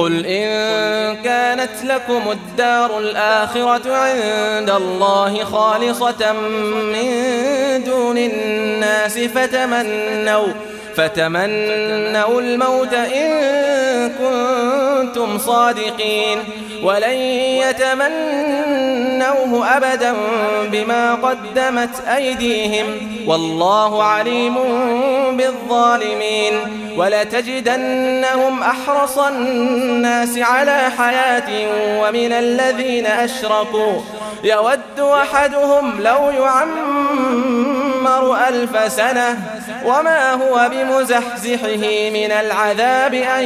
قل إن كانت لكم الدار الآخرة عند الله خالصة من دون الناس فتمنوا فتمنوا الموت إن كنتم صادقين ولن يتمنوه أبدا بما قدمت أيديهم والله عليم بالظالمين ولتجدنهم أحرص الناس على حياة ومن الذين أشركوا يود أحدهم لو يعمر ألف سنة وما هو بمزحزحه من العذاب أن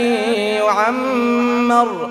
يعمر.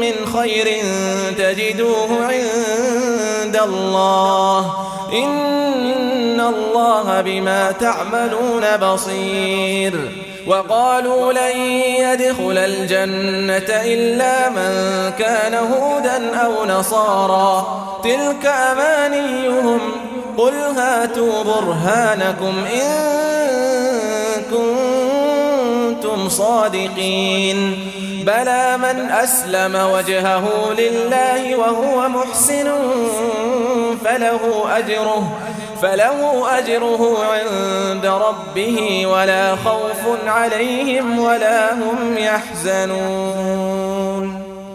من خير تجدوه عند الله. إن الله بما تعملون بصير. وقالوا لن يدخل الجنة إلا من كان هودا أو نصارا. تلك أمانيهم. قل هاتوا برهانكم إن كنتم صادقين بلى من أسلم وجهه لله وهو محسن فله أجره فله أجره عند ربه ولا خوف عليهم ولا هم يحزنون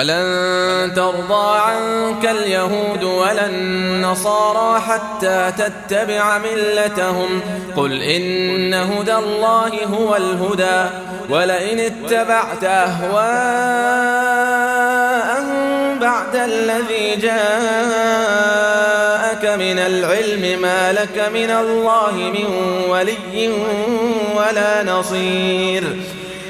ولن ترضى عنك اليهود ولا النصارى حتى تتبع ملتهم. قل إن هدى الله هو الهدى ولئن اتبعت أهواءهم بعد الذي جاءك من العلم ما لك من الله من ولي ولا نصير.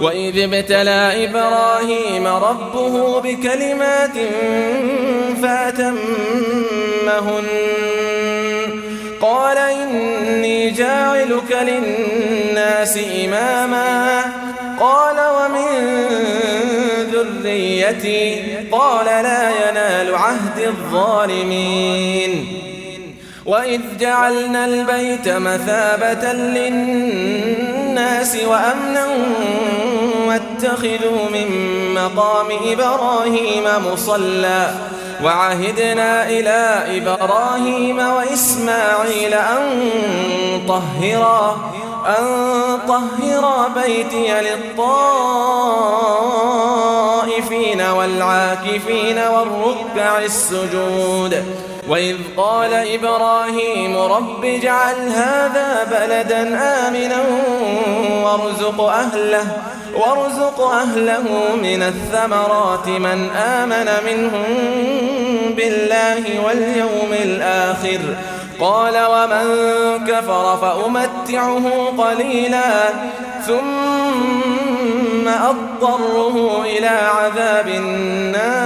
وإذ ابتلى إبراهيم ربه بكلمات فأتمهن قال إني جاعلك للناس إماما قال ومن ذريتي قال لا ينال عهد الظالمين وإذ جعلنا البيت مثابة للناس وأمنا واتخذوا من مقام إبراهيم مصلى وعهدنا إلى إبراهيم وإسماعيل أن طهرا أن طهرا بيتي للطائفين والعاكفين والركع السجود. وإذ قال إبراهيم رب اجعل هذا بلدا آمنا وارزق أهله. وارزق أهله من الثمرات من آمن منهم بالله واليوم الآخر. قال ومن كفر فأمتعه قليلا ثم أضطره إلى عذاب النار.